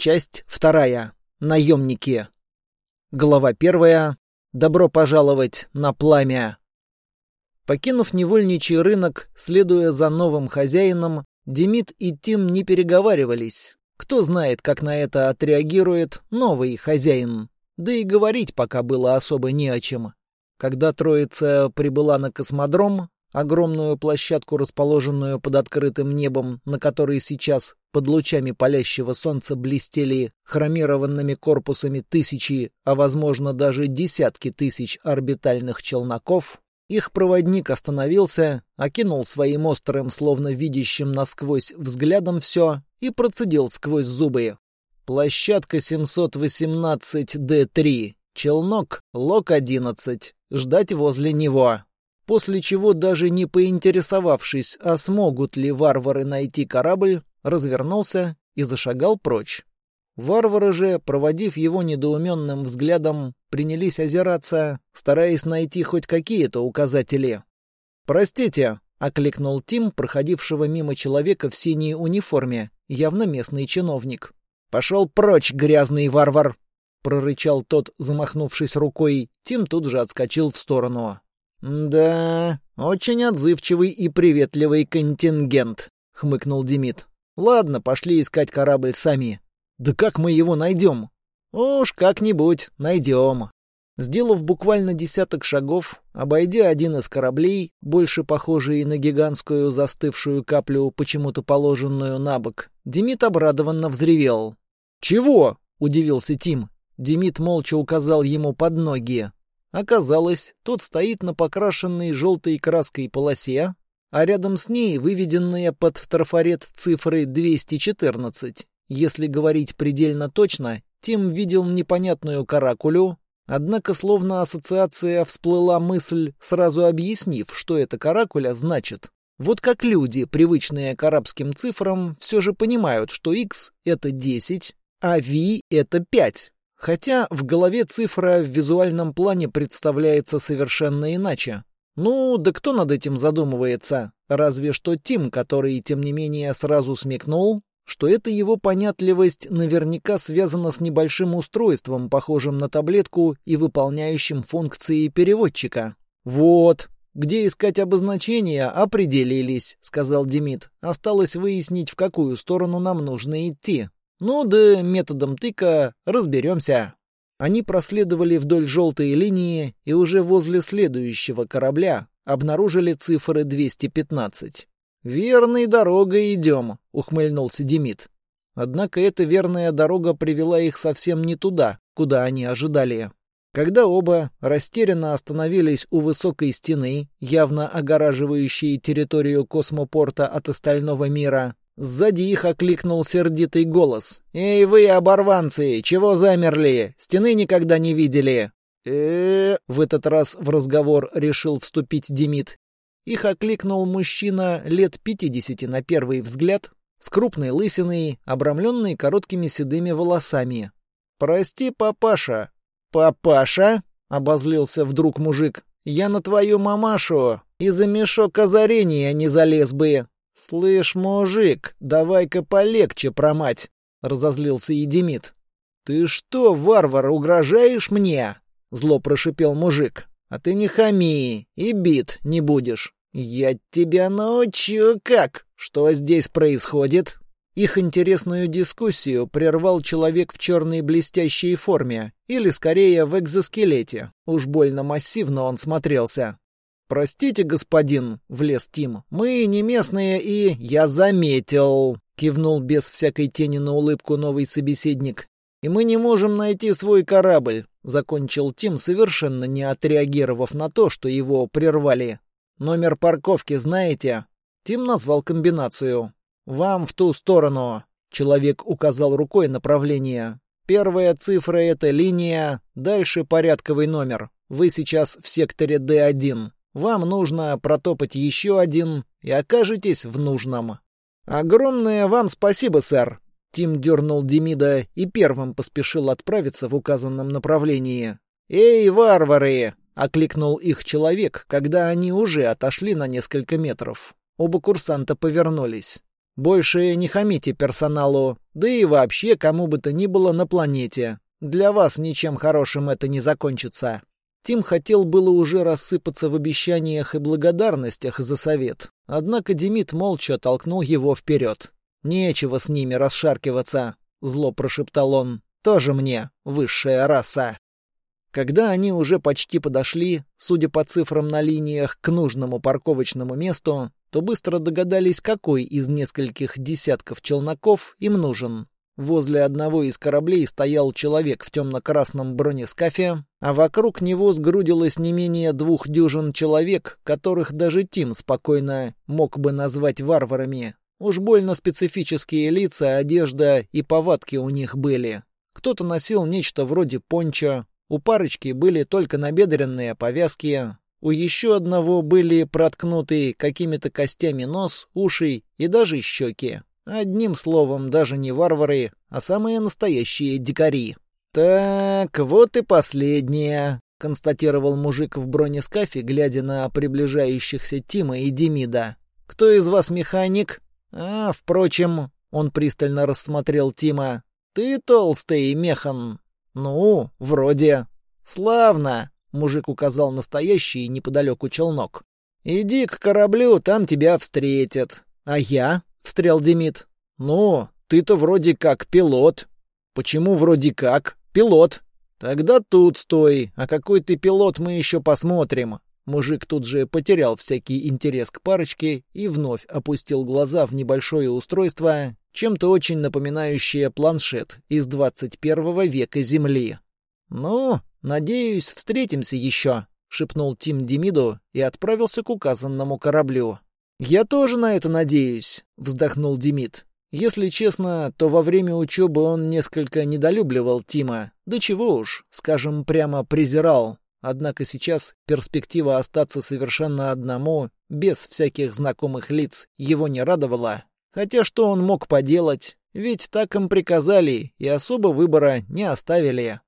Часть вторая. Наемники. Глава первая. Добро пожаловать на пламя. Покинув невольничий рынок, следуя за новым хозяином, Демид и Тим не переговаривались. Кто знает, как на это отреагирует новый хозяин. Да и говорить пока было особо не о чем. Когда троица прибыла на космодром, огромную площадку, расположенную под открытым небом, на которой сейчас под лучами палящего солнца блестели хромированными корпусами тысячи, а возможно даже десятки тысяч орбитальных челноков, их проводник остановился, окинул своим острым, словно видящим насквозь взглядом все, и процедил сквозь зубы. Площадка 718-Д3, челнок, лок-11, ждать возле него после чего, даже не поинтересовавшись, а смогут ли варвары найти корабль, развернулся и зашагал прочь. Варвары же, проводив его недоуменным взглядом, принялись озираться, стараясь найти хоть какие-то указатели. «Простите», — окликнул Тим, проходившего мимо человека в синей униформе, явно местный чиновник. «Пошел прочь, грязный варвар!» — прорычал тот, замахнувшись рукой. Тим тут же отскочил в сторону. «Да, очень отзывчивый и приветливый контингент», — хмыкнул Демид. «Ладно, пошли искать корабль сами». «Да как мы его найдем?» «Уж как-нибудь найдем». Сделав буквально десяток шагов, обойдя один из кораблей, больше похожий на гигантскую застывшую каплю, почему-то положенную на бок, Демид обрадованно взревел. «Чего?» — удивился Тим. Демид молча указал ему под ноги. Оказалось, тот стоит на покрашенной желтой краской полосе, а рядом с ней выведенные под трафарет цифры 214. Если говорить предельно точно, Тим видел непонятную каракулю, однако словно ассоциация всплыла мысль, сразу объяснив, что эта каракуля значит. Вот как люди, привычные к арабским цифрам, все же понимают, что X — это 10, а V — это 5. Хотя в голове цифра в визуальном плане представляется совершенно иначе. Ну, да кто над этим задумывается? Разве что Тим, который, тем не менее, сразу смекнул, что эта его понятливость наверняка связана с небольшим устройством, похожим на таблетку и выполняющим функции переводчика. «Вот, где искать обозначения, определились», — сказал Демид. «Осталось выяснить, в какую сторону нам нужно идти». Ну да методом тыка разберемся. Они проследовали вдоль желтой линии и уже возле следующего корабля обнаружили цифры 215. «Верной дорогой идем», — ухмыльнулся Демид. Однако эта верная дорога привела их совсем не туда, куда они ожидали. Когда оба растерянно остановились у высокой стены, явно огораживающей территорию космопорта от остального мира, Сзади их окликнул сердитый голос. «Эй вы, оборванцы, чего замерли? Стены никогда не видели!» э в этот раз в разговор решил вступить Демид. Их окликнул мужчина лет пятидесяти на первый взгляд, с крупной лысиной, обрамленной короткими седыми волосами. «Прости, папаша». «Папаша?» — обозлился вдруг мужик. «Я на твою мамашу и за мешок озарения не залез бы. «Слышь, мужик, давай-ка полегче про мать!» — разозлился Едемит. «Ты что, варвар, угрожаешь мне?» — зло прошипел мужик. «А ты не хами и бит не будешь. Я тебя научу как! Что здесь происходит?» Их интересную дискуссию прервал человек в черной блестящей форме, или скорее в экзоскелете. Уж больно массивно он смотрелся. «Простите, господин», — влез Тим, — «мы не местные и...» «Я заметил», — кивнул без всякой тени на улыбку новый собеседник. «И мы не можем найти свой корабль», — закончил Тим, совершенно не отреагировав на то, что его прервали. «Номер парковки знаете?» Тим назвал комбинацию. «Вам в ту сторону», — человек указал рукой направление. «Первая цифра — это линия, дальше порядковый номер. Вы сейчас в секторе D1». Вам нужно протопать еще один и окажетесь в нужном. Огромное вам спасибо, сэр. Тим дернул Демида и первым поспешил отправиться в указанном направлении. «Эй, варвары!» — окликнул их человек, когда они уже отошли на несколько метров. Оба курсанта повернулись. Больше не хамите персоналу, да и вообще кому бы то ни было на планете. Для вас ничем хорошим это не закончится». Тим хотел было уже рассыпаться в обещаниях и благодарностях за совет, однако Демид молча толкнул его вперед. «Нечего с ними расшаркиваться», — зло прошептал он. «Тоже мне высшая раса». Когда они уже почти подошли, судя по цифрам на линиях, к нужному парковочному месту, то быстро догадались, какой из нескольких десятков челноков им нужен. Возле одного из кораблей стоял человек в темно-красном бронескафе, а вокруг него сгрудилось не менее двух дюжин человек, которых даже Тим спокойно мог бы назвать варварами. Уж больно специфические лица, одежда и повадки у них были. Кто-то носил нечто вроде пончо, у парочки были только набедренные повязки, у еще одного были проткнуты какими-то костями нос, уши и даже щеки. Одним словом, даже не варвары, а самые настоящие дикари. «Так, вот и последнее», — констатировал мужик в бронескафе, глядя на приближающихся Тима и Демида. «Кто из вас механик?» «А, впрочем...» — он пристально рассмотрел Тима. «Ты толстый, механ». «Ну, вроде». «Славно. Мужик указал настоящий неподалеку челнок. «Иди к кораблю, там тебя встретят». «А я?» — встрял Демид. «Ну, ты-то вроде как пилот». «Почему вроде как? Пилот». «Тогда тут стой, а какой ты пилот мы еще посмотрим». Мужик тут же потерял всякий интерес к парочке и вновь опустил глаза в небольшое устройство, чем-то очень напоминающее планшет из 21 века Земли. «Ну, надеюсь, встретимся еще», — шепнул Тим Демиду и отправился к указанному кораблю. «Я тоже на это надеюсь», — вздохнул Демид. Если честно, то во время учебы он несколько недолюбливал Тима. Да чего уж, скажем, прямо презирал. Однако сейчас перспектива остаться совершенно одному, без всяких знакомых лиц, его не радовала. Хотя что он мог поделать? Ведь так им приказали и особо выбора не оставили.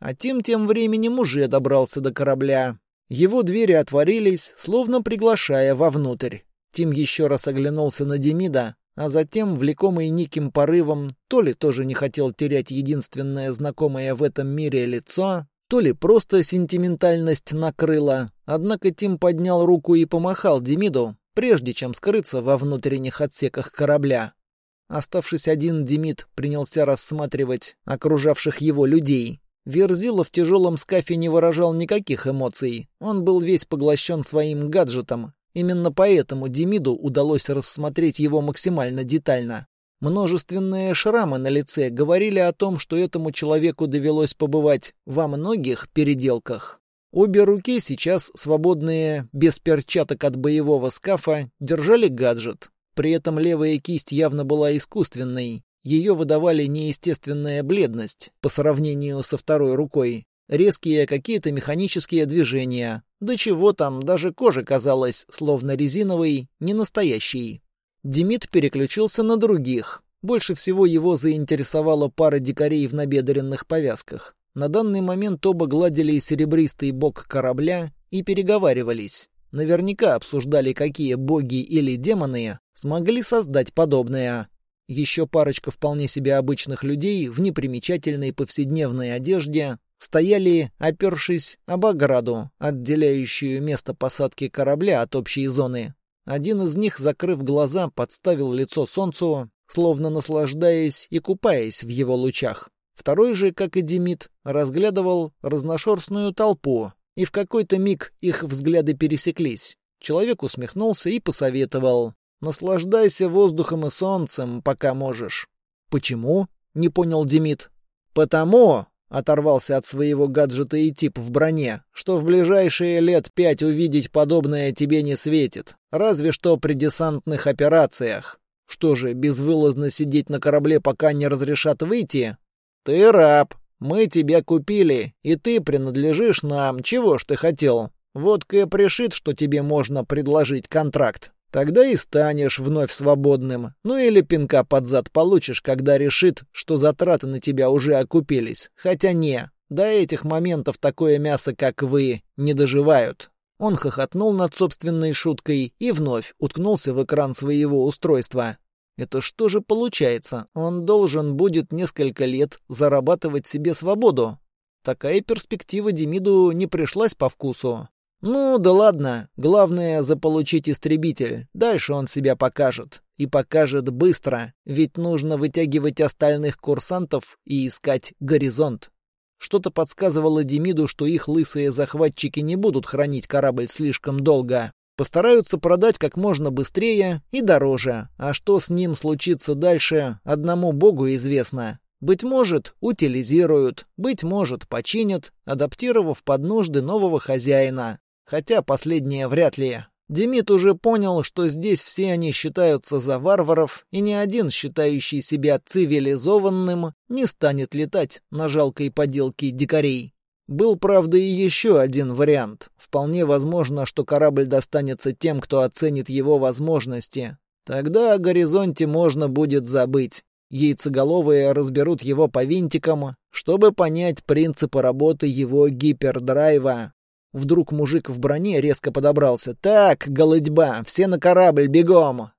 А Тим тем временем уже добрался до корабля. Его двери отворились, словно приглашая вовнутрь. Тим еще раз оглянулся на Демида, а затем, влекомый неким порывом, то ли тоже не хотел терять единственное знакомое в этом мире лицо, то ли просто сентиментальность накрыла. Однако Тим поднял руку и помахал Демиду, прежде чем скрыться во внутренних отсеках корабля. Оставшись один, Демид принялся рассматривать окружавших его людей. Верзила в тяжелом скафе не выражал никаких эмоций. Он был весь поглощен своим гаджетом. Именно поэтому Демиду удалось рассмотреть его максимально детально. Множественные шрамы на лице говорили о том, что этому человеку довелось побывать во многих переделках. Обе руки, сейчас свободные, без перчаток от боевого скафа, держали гаджет. При этом левая кисть явно была искусственной, ее выдавали неестественная бледность по сравнению со второй рукой. Резкие какие-то механические движения. Да чего там, даже кожа казалась словно резиновой, не настоящей. Демид переключился на других. Больше всего его заинтересовала пара дикарей в набедренных повязках. На данный момент оба гладили серебристый бок корабля и переговаривались. Наверняка обсуждали, какие боги или демоны смогли создать подобное. Еще парочка вполне себе обычных людей в непримечательной повседневной одежде стояли, опершись об ограду, отделяющую место посадки корабля от общей зоны. Один из них, закрыв глаза, подставил лицо солнцу, словно наслаждаясь и купаясь в его лучах. Второй же, как и Демид, разглядывал разношерстную толпу, и в какой-то миг их взгляды пересеклись. Человек усмехнулся и посоветовал. Наслаждайся воздухом и солнцем, пока можешь. Почему? Не понял Демид. Потому, оторвался от своего гаджета и тип в броне, что в ближайшие лет пять увидеть подобное тебе не светит, разве что при десантных операциях. Что же, безвылазно сидеть на корабле, пока не разрешат выйти? Ты раб. Мы тебя купили, и ты принадлежишь нам. Чего ж ты хотел? Вот Кэп решит, что тебе можно предложить контракт. Тогда и станешь вновь свободным. Ну или пинка под зад получишь, когда решит, что затраты на тебя уже окупились. Хотя не, до этих моментов такое мясо, как вы, не доживают. Он хохотнул над собственной шуткой и вновь уткнулся в экран своего устройства. Это что же получается? Он должен будет несколько лет зарабатывать себе свободу. Такая перспектива Демиду не пришлась по вкусу. Ну, да ладно. Главное — заполучить истребитель. Дальше он себя покажет. И покажет быстро, ведь нужно вытягивать остальных курсантов и искать горизонт. Что-то подсказывало Демиду, что их лысые захватчики не будут хранить корабль слишком долго. Постараются продать как можно быстрее и дороже. А что с ним случится дальше, одному богу известно. Быть может, утилизируют, быть может, починят, адаптировав под нужды нового хозяина. Хотя последнее вряд ли. Демид уже понял, что здесь все они считаются за варваров, и ни один, считающий себя цивилизованным, не станет летать на жалкой поделке дикарей. Был, правда, и еще один вариант. Вполне возможно, что корабль достанется тем, кто оценит его возможности. Тогда о горизонте можно будет забыть. Яйцеголовые разберут его по винтикам, чтобы понять принципы работы его гипердрайва. Вдруг мужик в броне резко подобрался. «Так, голодьба, все на корабль, бегом!»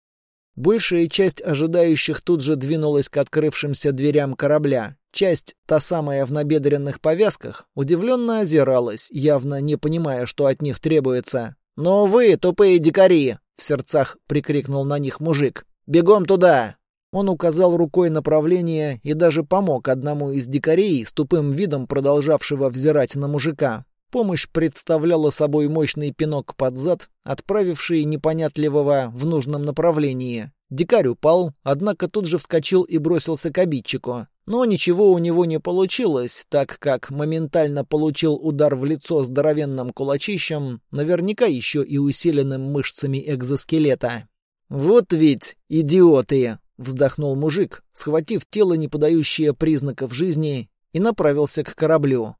Большая часть ожидающих тут же двинулась к открывшимся дверям корабля. Часть, та самая в набедренных повязках, удивленно озиралась, явно не понимая, что от них требуется. «Но вы, тупые дикари!» — в сердцах прикрикнул на них мужик. «Бегом туда!» Он указал рукой направление и даже помог одному из дикарей, с тупым видом продолжавшего взирать на мужика. Помощь представляла собой мощный пинок под зад, отправивший непонятливого в нужном направлении. Дикарь упал, однако тут же вскочил и бросился к обидчику. Но ничего у него не получилось, так как моментально получил удар в лицо здоровенным кулачищем, наверняка еще и усиленным мышцами экзоскелета. «Вот ведь идиоты!» — вздохнул мужик, схватив тело, не подающее признаков жизни, и направился к кораблю.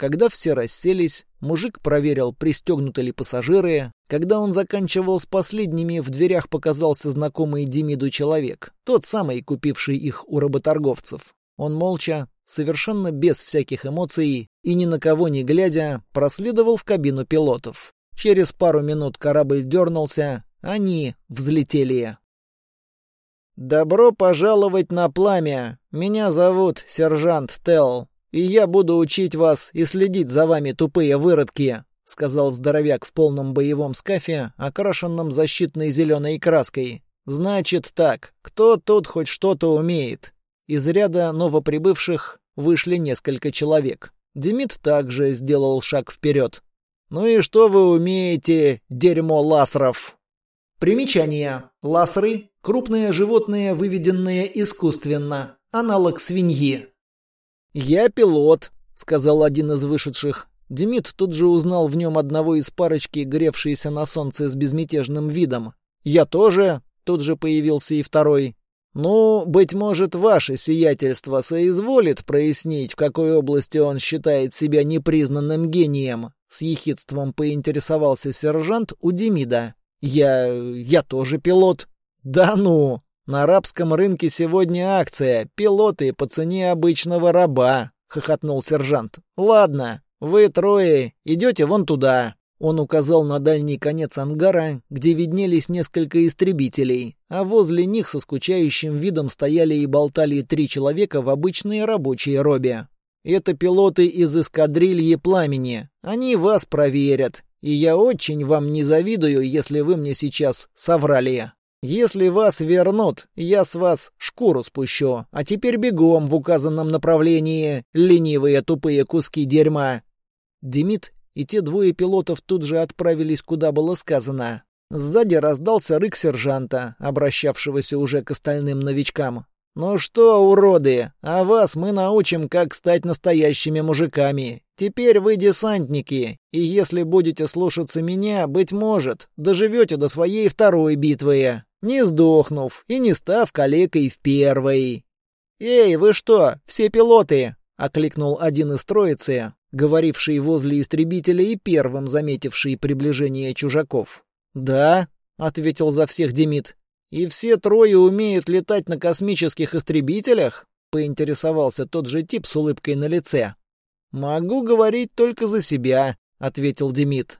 Когда все расселись, мужик проверил, пристегнуты ли пассажиры. Когда он заканчивал с последними, в дверях показался знакомый Демиду человек, тот самый, купивший их у работорговцев. Он молча, совершенно без всяких эмоций и ни на кого не глядя, проследовал в кабину пилотов. Через пару минут корабль дернулся, они взлетели. «Добро пожаловать на пламя! Меня зовут сержант Телл и я буду учить вас и следить за вами, тупые выродки», — сказал здоровяк в полном боевом скафе, окрашенном защитной зеленой краской. «Значит так, кто тут хоть что-то умеет?» Из ряда новоприбывших вышли несколько человек. Демид также сделал шаг вперед. «Ну и что вы умеете, дерьмо ласров?» Примечание. Ласры – крупные животные, выведенные искусственно. Аналог свиньи. «Я пилот», — сказал один из вышедших. Демид тут же узнал в нем одного из парочки, гревшиеся на солнце с безмятежным видом. «Я тоже», — тут же появился и второй. «Ну, быть может, ваше сиятельство соизволит прояснить, в какой области он считает себя непризнанным гением?» С ехидством поинтересовался сержант у Демида. «Я... я тоже пилот». «Да ну!» На арабском рынке сегодня акция. Пилоты по цене обычного раба», — хохотнул сержант. «Ладно, вы трое идете вон туда». Он указал на дальний конец ангара, где виднелись несколько истребителей, а возле них со скучающим видом стояли и болтали три человека в обычной рабочей робе. «Это пилоты из эскадрильи пламени. Они вас проверят. И я очень вам не завидую, если вы мне сейчас соврали». Если вас вернут, я с вас шкуру спущу. А теперь бегом в указанном направлении, ленивые тупые куски дерьма. Демид и те двое пилотов тут же отправились, куда было сказано. Сзади раздался рык сержанта, обращавшегося уже к остальным новичкам. «Ну что, уроды, а вас мы научим, как стать настоящими мужиками. Теперь вы десантники, и если будете слушаться меня, быть может, доживете до своей второй битвы» не сдохнув и не став калекой в первой. «Эй, вы что, все пилоты?» — окликнул один из троицы, говоривший возле истребителя и первым заметивший приближение чужаков. «Да», — ответил за всех Демид. «И все трое умеют летать на космических истребителях?» — поинтересовался тот же тип с улыбкой на лице. «Могу говорить только за себя», — ответил Демид.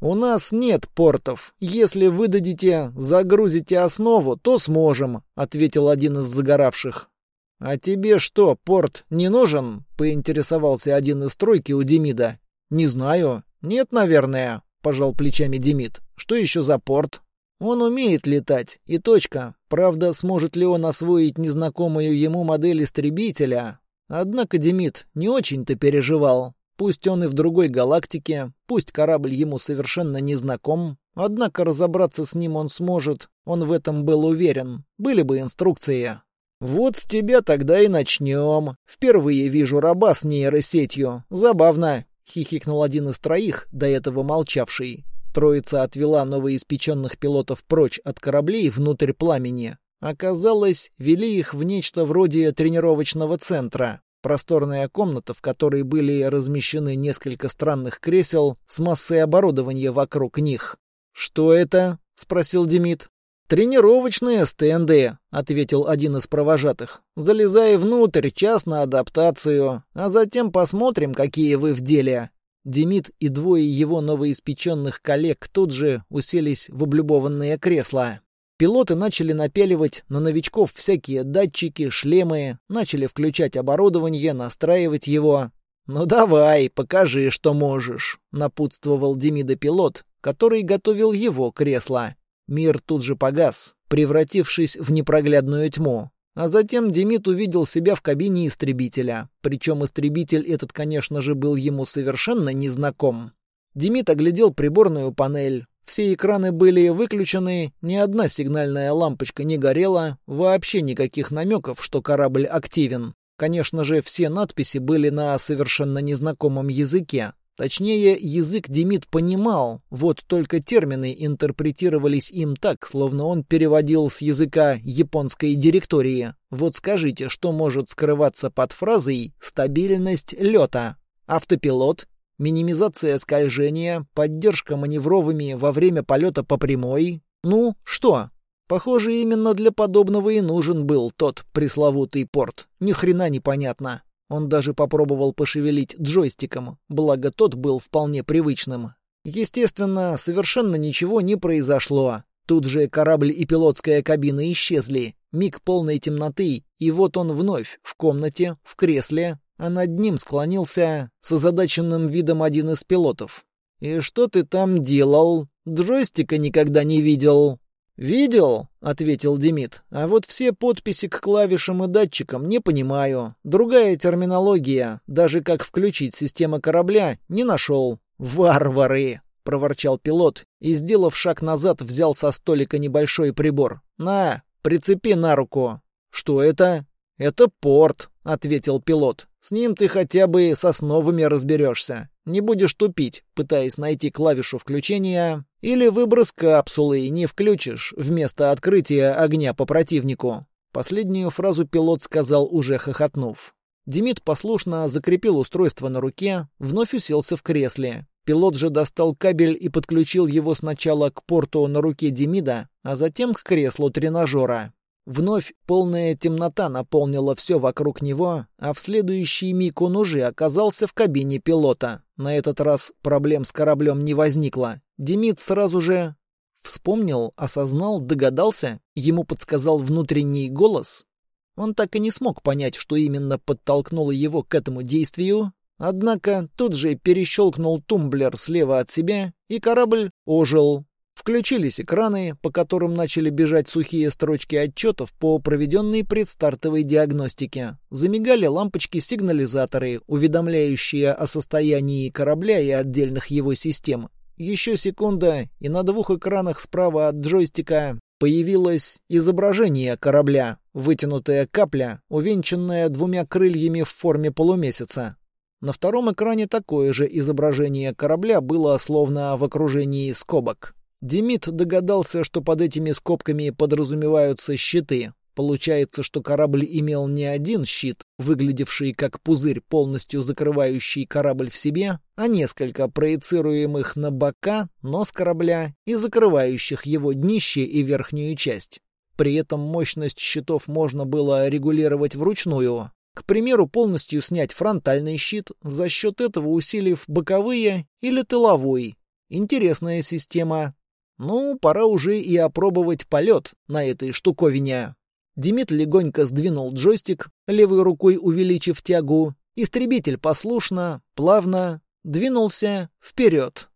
«У нас нет портов. Если выдадите, загрузите основу, то сможем», — ответил один из загоравших. «А тебе что, порт не нужен?» — поинтересовался один из тройки у Демида. «Не знаю. Нет, наверное», — пожал плечами Демид. «Что еще за порт?» «Он умеет летать, и точка. Правда, сможет ли он освоить незнакомую ему модель истребителя? Однако Демид не очень-то переживал. Пусть он и в другой галактике, пусть корабль ему совершенно не знаком, однако разобраться с ним он сможет, он в этом был уверен. Были бы инструкции. «Вот с тебя тогда и начнем. Впервые вижу раба с нейросетью. Забавно», — хихикнул один из троих, до этого молчавший. Троица отвела новоиспеченных пилотов прочь от кораблей внутрь пламени. Оказалось, вели их в нечто вроде тренировочного центра. Просторная комната, в которой были размещены несколько странных кресел с массой оборудования вокруг них. «Что это?» — спросил Демид. «Тренировочные стенды», — ответил один из провожатых. «Залезай внутрь, час на адаптацию, а затем посмотрим, какие вы в деле». Демид и двое его новоиспеченных коллег тут же уселись в облюбованные кресла. Пилоты начали напеливать на новичков всякие датчики, шлемы, начали включать оборудование, настраивать его. «Ну давай, покажи, что можешь», — напутствовал Демида пилот, который готовил его кресло. Мир тут же погас, превратившись в непроглядную тьму. А затем Демид увидел себя в кабине истребителя. Причем истребитель этот, конечно же, был ему совершенно незнаком. Демид оглядел приборную панель. Все экраны были выключены, ни одна сигнальная лампочка не горела, вообще никаких намеков, что корабль активен. Конечно же, все надписи были на совершенно незнакомом языке. Точнее, язык Демид понимал, вот только термины интерпретировались им так, словно он переводил с языка японской директории. Вот скажите, что может скрываться под фразой «стабильность лета»? Автопилот, минимизация скольжения, поддержка маневровыми во время полета по прямой. Ну, что? Похоже, именно для подобного и нужен был тот пресловутый порт. Ни хрена непонятно. Он даже попробовал пошевелить джойстиком, благо тот был вполне привычным. Естественно, совершенно ничего не произошло. Тут же корабль и пилотская кабина исчезли. Миг полной темноты, и вот он вновь в комнате, в кресле, а над ним склонился с озадаченным видом один из пилотов. «И что ты там делал? Джойстика никогда не видел». «Видел?» — ответил Демид. «А вот все подписи к клавишам и датчикам не понимаю. Другая терминология, даже как включить систему корабля, не нашел». «Варвары!» — проворчал пилот и, сделав шаг назад, взял со столика небольшой прибор. «На, прицепи на руку». «Что это?» «Это порт», — ответил пилот. «С ним ты хотя бы с основами разберешься. Не будешь тупить, пытаясь найти клавишу включения, или выброс капсулы не включишь вместо открытия огня по противнику». Последнюю фразу пилот сказал, уже хохотнув. Демид послушно закрепил устройство на руке, вновь уселся в кресле. Пилот же достал кабель и подключил его сначала к порту на руке Демида, а затем к креслу тренажера. Вновь полная темнота наполнила все вокруг него, а в следующий миг он уже оказался в кабине пилота. На этот раз проблем с кораблем не возникло. Демид сразу же вспомнил, осознал, догадался, ему подсказал внутренний голос. Он так и не смог понять, что именно подтолкнуло его к этому действию, однако тут же перещелкнул тумблер слева от себя, и корабль ожил, Включились экраны, по которым начали бежать сухие строчки отчетов по проведенной предстартовой диагностике. Замигали лампочки-сигнализаторы, уведомляющие о состоянии корабля и отдельных его систем. Еще секунда, и на двух экранах справа от джойстика появилось изображение корабля, вытянутая капля, увенчанная двумя крыльями в форме полумесяца. На втором экране такое же изображение корабля было словно в окружении скобок. Демид догадался, что под этими скобками подразумеваются щиты. Получается, что корабль имел не один щит, выглядевший как пузырь, полностью закрывающий корабль в себе, а несколько проецируемых на бока, нос корабля и закрывающих его днище и верхнюю часть. При этом мощность щитов можно было регулировать вручную. К примеру, полностью снять фронтальный щит, за счет этого усилив боковые или тыловой, Интересная система. Ну, пора уже и опробовать полет на этой штуковине. Демид легонько сдвинул джойстик, левой рукой увеличив тягу. Истребитель послушно, плавно двинулся вперед.